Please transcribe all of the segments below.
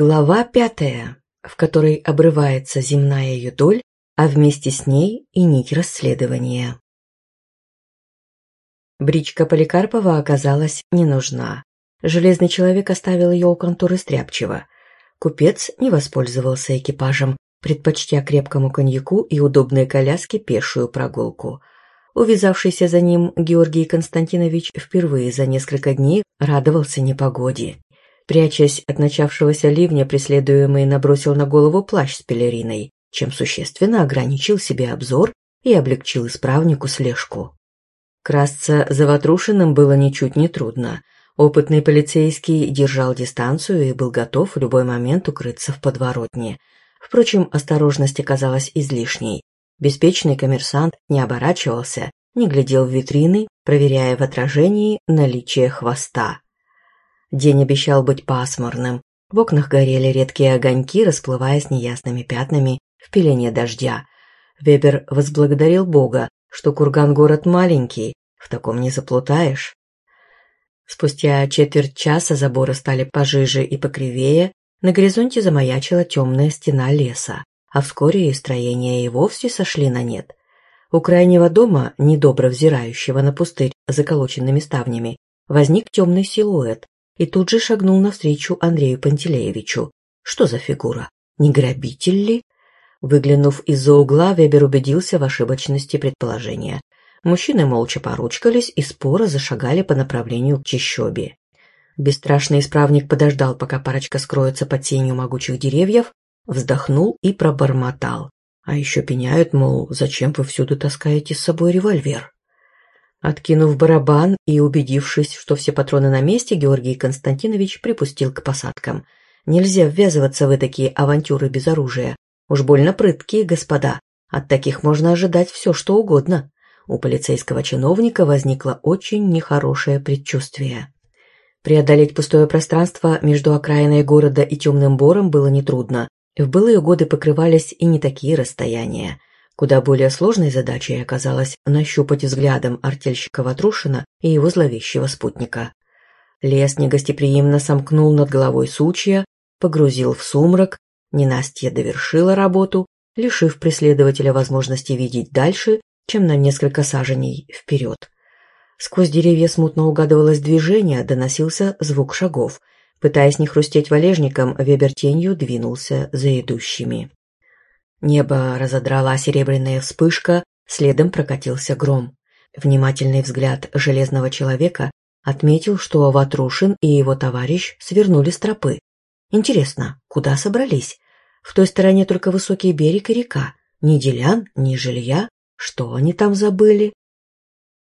Глава пятая, в которой обрывается земная ее доль, а вместе с ней и нить расследования. Бричка Поликарпова оказалась не нужна. Железный человек оставил ее у конторы стряпчиво. Купец не воспользовался экипажем, предпочтя крепкому коньяку и удобной коляске пешую прогулку. Увязавшийся за ним Георгий Константинович впервые за несколько дней радовался непогоде. Прячась от начавшегося ливня, преследуемый набросил на голову плащ с пелериной, чем существенно ограничил себе обзор и облегчил исправнику слежку. Красться за Ватрушиным было ничуть не трудно. Опытный полицейский держал дистанцию и был готов в любой момент укрыться в подворотне. Впрочем, осторожность оказалась излишней. Беспечный коммерсант не оборачивался, не глядел в витрины, проверяя в отражении наличие хвоста. День обещал быть пасмурным. В окнах горели редкие огоньки, расплываясь неясными пятнами в пелене дождя. Вебер возблагодарил Бога, что курган город маленький, в таком не заплутаешь. Спустя четверть часа заборы стали пожиже и покривее, на горизонте замаячила темная стена леса, а вскоре и строения и вовсе сошли на нет. У крайнего дома, недобро взирающего на пустырь заколоченными ставнями, возник темный силуэт и тут же шагнул навстречу Андрею Пантелеевичу. Что за фигура? Не грабитель ли? Выглянув из-за угла, Вебер убедился в ошибочности предположения. Мужчины молча поручкались и споро зашагали по направлению к чащобе. Бесстрашный исправник подождал, пока парочка скроется под тенью могучих деревьев, вздохнул и пробормотал. А еще пеняют, мол, зачем вы всюду таскаете с собой револьвер? Откинув барабан и убедившись, что все патроны на месте, Георгий Константинович припустил к посадкам. Нельзя ввязываться в такие авантюры без оружия. Уж больно прыткие, господа. От таких можно ожидать все, что угодно. У полицейского чиновника возникло очень нехорошее предчувствие. Преодолеть пустое пространство между окраиной города и темным бором было нетрудно. В былые годы покрывались и не такие расстояния. Куда более сложной задачей оказалось нащупать взглядом артельщика Ватрушина и его зловещего спутника. Лес негостеприимно сомкнул над головой сучья, погрузил в сумрак, ненастье довершила работу, лишив преследователя возможности видеть дальше, чем на несколько саженей вперед. Сквозь деревья смутно угадывалось движение, доносился звук шагов. Пытаясь не хрустеть валежником, Вебер тенью двинулся за идущими. Небо разодрала серебряная вспышка, следом прокатился гром. Внимательный взгляд железного человека отметил, что Ватрушин и его товарищ свернули с тропы. Интересно, куда собрались? В той стороне только высокий берег и река. Ни делян, ни жилья. Что они там забыли?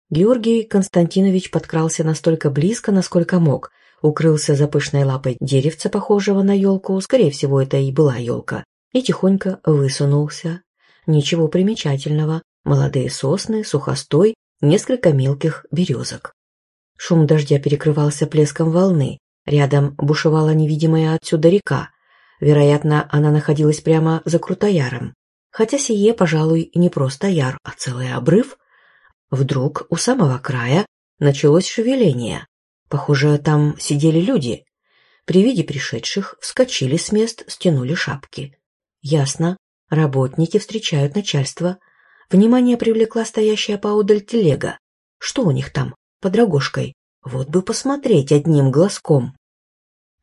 Георгий Константинович подкрался настолько близко, насколько мог, укрылся за пышной лапой деревца, похожего на елку, скорее всего, это и была елка, и тихонько высунулся. Ничего примечательного. Молодые сосны, сухостой, несколько мелких березок. Шум дождя перекрывался плеском волны. Рядом бушевала невидимая отсюда река. Вероятно, она находилась прямо за Крутояром. Хотя сие, пожалуй, не просто яр, а целый обрыв. Вдруг у самого края началось шевеление. Похоже, там сидели люди. При виде пришедших вскочили с мест, стянули шапки. Ясно. Работники встречают начальство. Внимание привлекла стоящая поодаль телега. Что у них там, под рогожкой? Вот бы посмотреть одним глазком.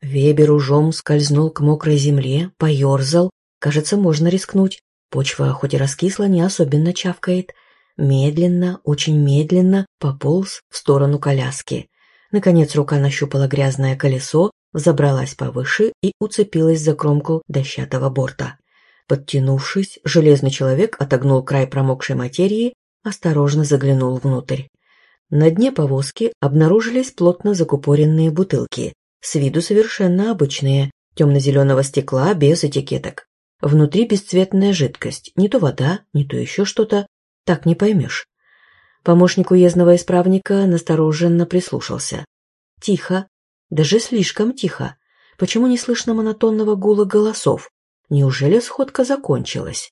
Вебер ужом скользнул к мокрой земле, поерзал. Кажется, можно рискнуть. Почва, хоть и раскисла, не особенно чавкает. Медленно, очень медленно пополз в сторону коляски. Наконец рука нащупала грязное колесо, взобралась повыше и уцепилась за кромку дощатого борта. Подтянувшись, железный человек отогнул край промокшей материи, осторожно заглянул внутрь. На дне повозки обнаружились плотно закупоренные бутылки, с виду совершенно обычные, темно-зеленого стекла, без этикеток. Внутри бесцветная жидкость, не то вода, не то еще что-то, так не поймешь. Помощник уездного исправника настороженно прислушался. Тихо, даже слишком тихо. Почему не слышно монотонного гула голосов? Неужели сходка закончилась?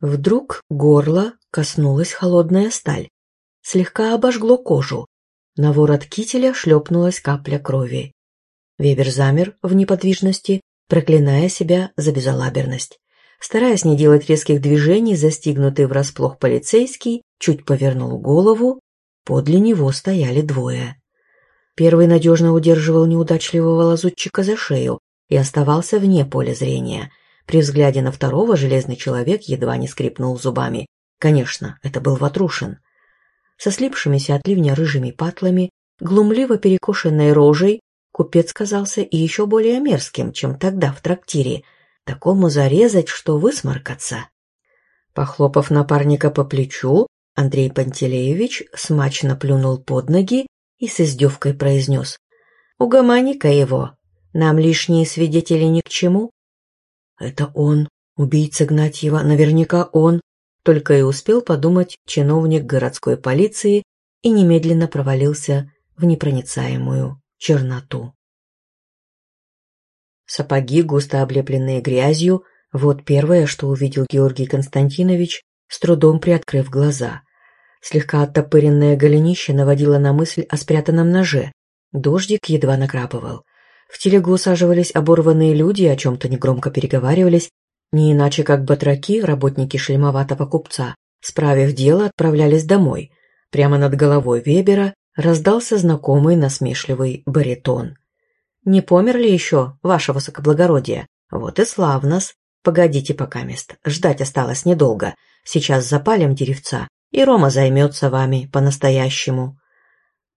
Вдруг горло коснулась холодная сталь. Слегка обожгло кожу. На ворот кителя шлепнулась капля крови. Вебер замер в неподвижности, проклиная себя за безалаберность. Стараясь не делать резких движений, застигнутый врасплох полицейский чуть повернул голову, подле него стояли двое. Первый надежно удерживал неудачливого лазутчика за шею и оставался вне поля зрения. При взгляде на второго железный человек едва не скрипнул зубами. Конечно, это был Ватрушин. Со слипшимися от ливня рыжими патлами, глумливо перекошенной рожей, купец казался и еще более мерзким, чем тогда в трактире. Такому зарезать, что высморкаться. Похлопав напарника по плечу, Андрей Пантелеевич смачно плюнул под ноги и с издевкой произнес. «Угомони-ка его, нам лишние свидетели ни к чему». «Это он, убийца Гнатьева, наверняка он», только и успел подумать чиновник городской полиции и немедленно провалился в непроницаемую черноту. Сапоги, густо облепленные грязью, вот первое, что увидел Георгий Константинович, с трудом приоткрыв глаза. Слегка оттопыренное голенище наводило на мысль о спрятанном ноже. Дождик едва накрапывал. В телегу усаживались оборванные люди и о чем-то негромко переговаривались, не иначе как батраки, работники шлемоватого купца, справив дело, отправлялись домой. Прямо над головой Вебера раздался знакомый насмешливый баритон. «Не помер ли еще, ваше высокоблагородие? Вот и славно-с. Погодите пока мест, ждать осталось недолго. Сейчас запалим деревца, и Рома займется вами по-настоящему».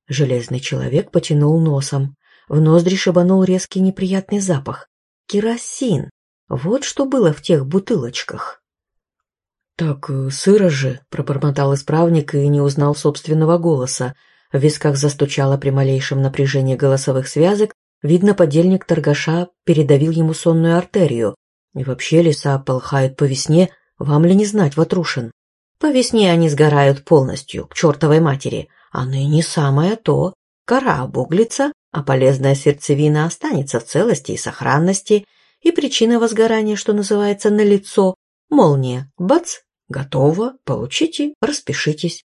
Железный человек потянул носом. В ноздри шибанул резкий неприятный запах. Керосин. Вот что было в тех бутылочках. «Так э, сыро же», — пробормотал исправник и не узнал собственного голоса. В висках застучало при малейшем напряжении голосовых связок, видно, подельник торгаша передавил ему сонную артерию. И вообще леса полхают по весне, вам ли не знать, Ватрушин? По весне они сгорают полностью, к чертовой матери, а ныне самое то. Кора обуглится, а полезная сердцевина останется в целости и сохранности, и причина возгорания, что называется, налицо. Молния. Бац! Готово. Получите, распишитесь.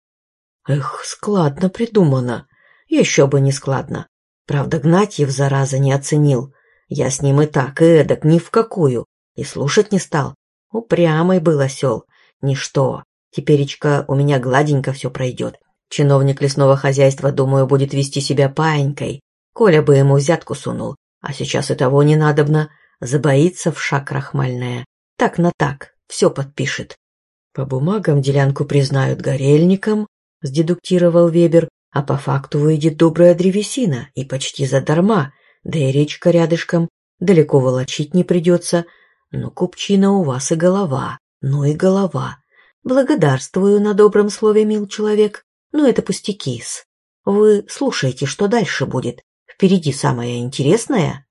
Эх, складно придумано. Еще бы не складно. Правда, Гнатьев, зараза, не оценил. Я с ним и так, и эдак, ни в какую. И слушать не стал. Упрямый был осел. Ничто. Теперечка у меня гладенько все пройдет. Чиновник лесного хозяйства, думаю, будет вести себя паенькой. Коля бы ему взятку сунул. А сейчас и того не надобно. Забоится в шаг крахмальная. Так на так, все подпишет. По бумагам делянку признают горельником, сдедуктировал Вебер, а по факту выйдет добрая древесина и почти задарма, да и речка рядышком, далеко волочить не придется. Но купчина у вас и голова, ну и голова. Благодарствую на добром слове, мил человек, но это пустяки-с. Вы слушайте, что дальше будет. Впереди самое интересное.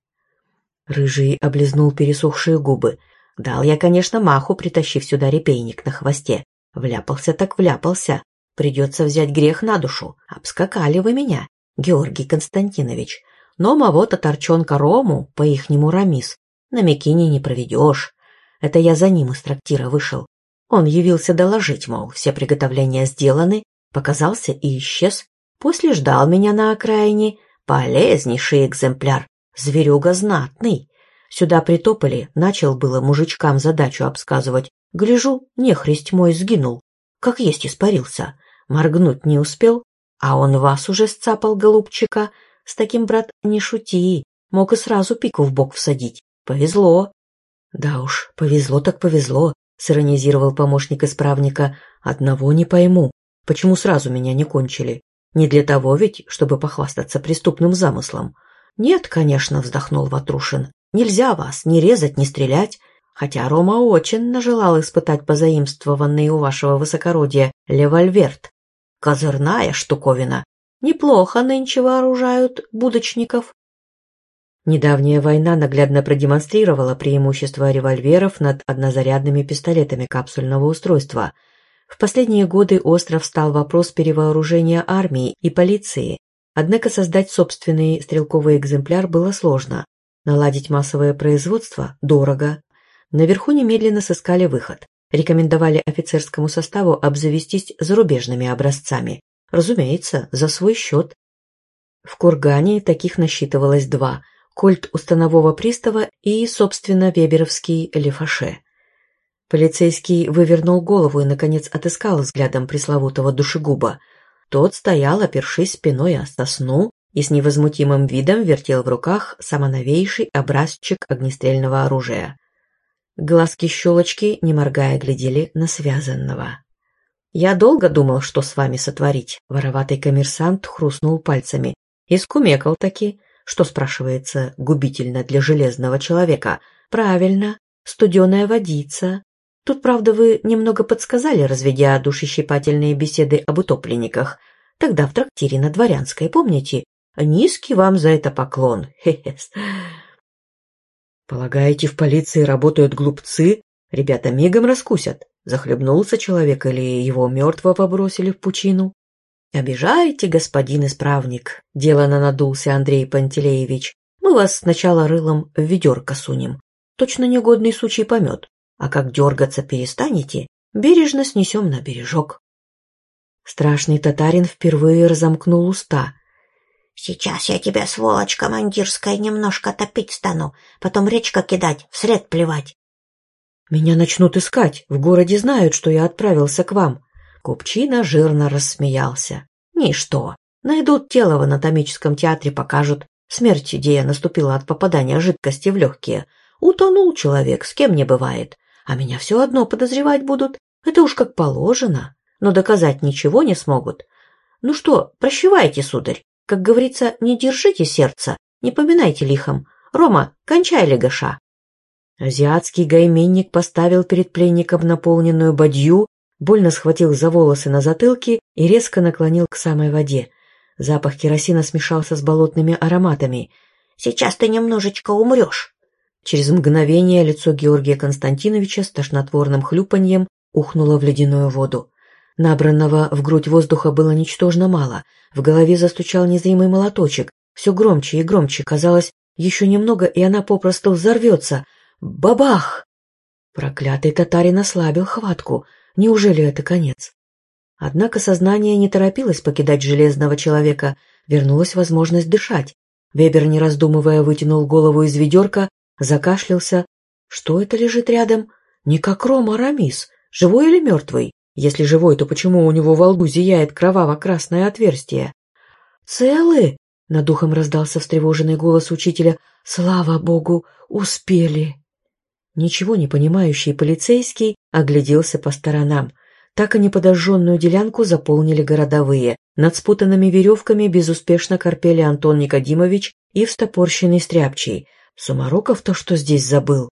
Рыжий облизнул пересохшие губы. Дал я, конечно, маху, притащив сюда репейник на хвосте. Вляпался так вляпался. Придется взять грех на душу. Обскакали вы меня, Георгий Константинович. Но мого-то торчонка Рому, по-ихнему Рамис, на Микине не проведешь. Это я за ним из трактира вышел. Он явился доложить, мол, все приготовления сделаны, показался и исчез. После ждал меня на окраине. Полезнейший экземпляр. Зверюга знатный. Сюда притопали, начал было мужичкам задачу обсказывать. Гляжу, нехристь мой сгинул. Как есть испарился. Моргнуть не успел, а он вас уже сцапал, голубчика. С таким, брат, не шути. Мог и сразу пику в бок всадить. Повезло. Да уж, повезло так повезло, сиронизировал помощник исправника. Одного не пойму. Почему сразу меня не кончили? Не для того ведь, чтобы похвастаться преступным замыслом. «Нет, конечно», — вздохнул Ватрушин. «Нельзя вас ни резать, ни стрелять. Хотя Рома очень нажелал испытать позаимствованный у вашего высокородия левольверт. Козырная штуковина. Неплохо нынче вооружают будочников». Недавняя война наглядно продемонстрировала преимущество револьверов над однозарядными пистолетами капсульного устройства. В последние годы остро встал вопрос перевооружения армии и полиции, Однако создать собственный стрелковый экземпляр было сложно. Наладить массовое производство – дорого. Наверху немедленно сыскали выход. Рекомендовали офицерскому составу обзавестись зарубежными образцами. Разумеется, за свой счет. В Кургане таких насчитывалось два. кольт установого пристава и, собственно, веберовский лефаше. Полицейский вывернул голову и, наконец, отыскал взглядом пресловутого душегуба. Тот стоял, опершись спиной о сосну, и с невозмутимым видом вертел в руках самоновейший образчик огнестрельного оружия. Глазки-щелочки, не моргая, глядели на связанного. «Я долго думал, что с вами сотворить», — вороватый коммерсант хрустнул пальцами. «Искумекал таки, что, спрашивается, губительно для железного человека. Правильно, студеная водица. Тут, правда, вы немного подсказали, разведя душещипательные беседы об утопленниках. Тогда в трактире на Дворянской, помните? Низкий вам за это поклон. Хе-хе. Полагаете, в полиции работают глупцы? Ребята мигом раскусят. Захлебнулся человек или его мертвого бросили в пучину? «Обижаете, господин исправник», — делано надулся Андрей Пантелеевич. «Мы вас сначала рылом в ведерко сунем. Точно негодный сучий помет. А как дергаться перестанете, бережно снесем на бережок». Страшный татарин впервые разомкнул уста, Сейчас я тебя, сволочь командирская, немножко топить стану, потом речка кидать, вслед плевать. Меня начнут искать, в городе знают, что я отправился к вам. Купчина жирно рассмеялся. Ничто. Найдут тело в анатомическом театре, покажут. Смерть идея наступила от попадания жидкости в легкие. Утонул человек, с кем не бывает. А меня все одно подозревать будут. Это уж как положено. Но доказать ничего не смогут. Ну что, прощевайте, сударь. Как говорится, не держите сердца, не поминайте лихом. Рома, кончай легаша. Азиатский гайменник поставил перед пленником наполненную бадью, больно схватил за волосы на затылке и резко наклонил к самой воде. Запах керосина смешался с болотными ароматами. «Сейчас ты немножечко умрешь!» Через мгновение лицо Георгия Константиновича с тошнотворным хлюпаньем ухнуло в ледяную воду. Набранного в грудь воздуха было ничтожно мало. В голове застучал незримый молоточек. Все громче и громче. Казалось, еще немного, и она попросту взорвется. Бабах! Проклятый татарин ослабил хватку. Неужели это конец? Однако сознание не торопилось покидать железного человека. Вернулась возможность дышать. Вебер, не раздумывая, вытянул голову из ведерка, закашлялся. Что это лежит рядом? Не как Рома Рамис. Живой или мертвый? Если живой, то почему у него во лбу зияет кроваво-красное отверстие? «Целы?» — над духом раздался встревоженный голос учителя. «Слава богу, успели!» Ничего не понимающий полицейский огляделся по сторонам. Так и неподожженную делянку заполнили городовые. Над спутанными веревками безуспешно корпели Антон Никодимович и встопорщенный стряпчий. Сумароков-то что здесь забыл?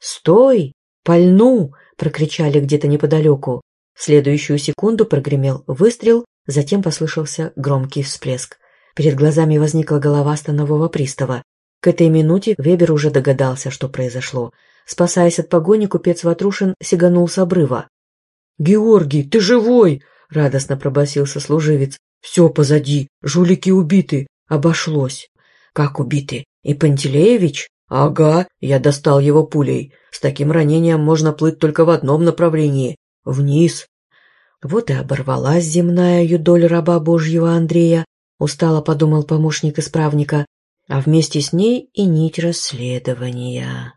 «Стой! Пальну!» — прокричали где-то неподалеку. В следующую секунду прогремел выстрел, затем послышался громкий всплеск. Перед глазами возникла голова станового пристава. К этой минуте Вебер уже догадался, что произошло. Спасаясь от погони, купец Ватрушин сиганул с обрыва. — Георгий, ты живой! — радостно пробасился служивец. — Все позади, жулики убиты, обошлось. — Как убиты? И Пантелеевич? — Ага, я достал его пулей. С таким ранением можно плыть только в одном направлении вниз. Вот и оборвалась земная юдоль раба Божьего Андрея, устало подумал помощник исправника, а вместе с ней и нить расследования.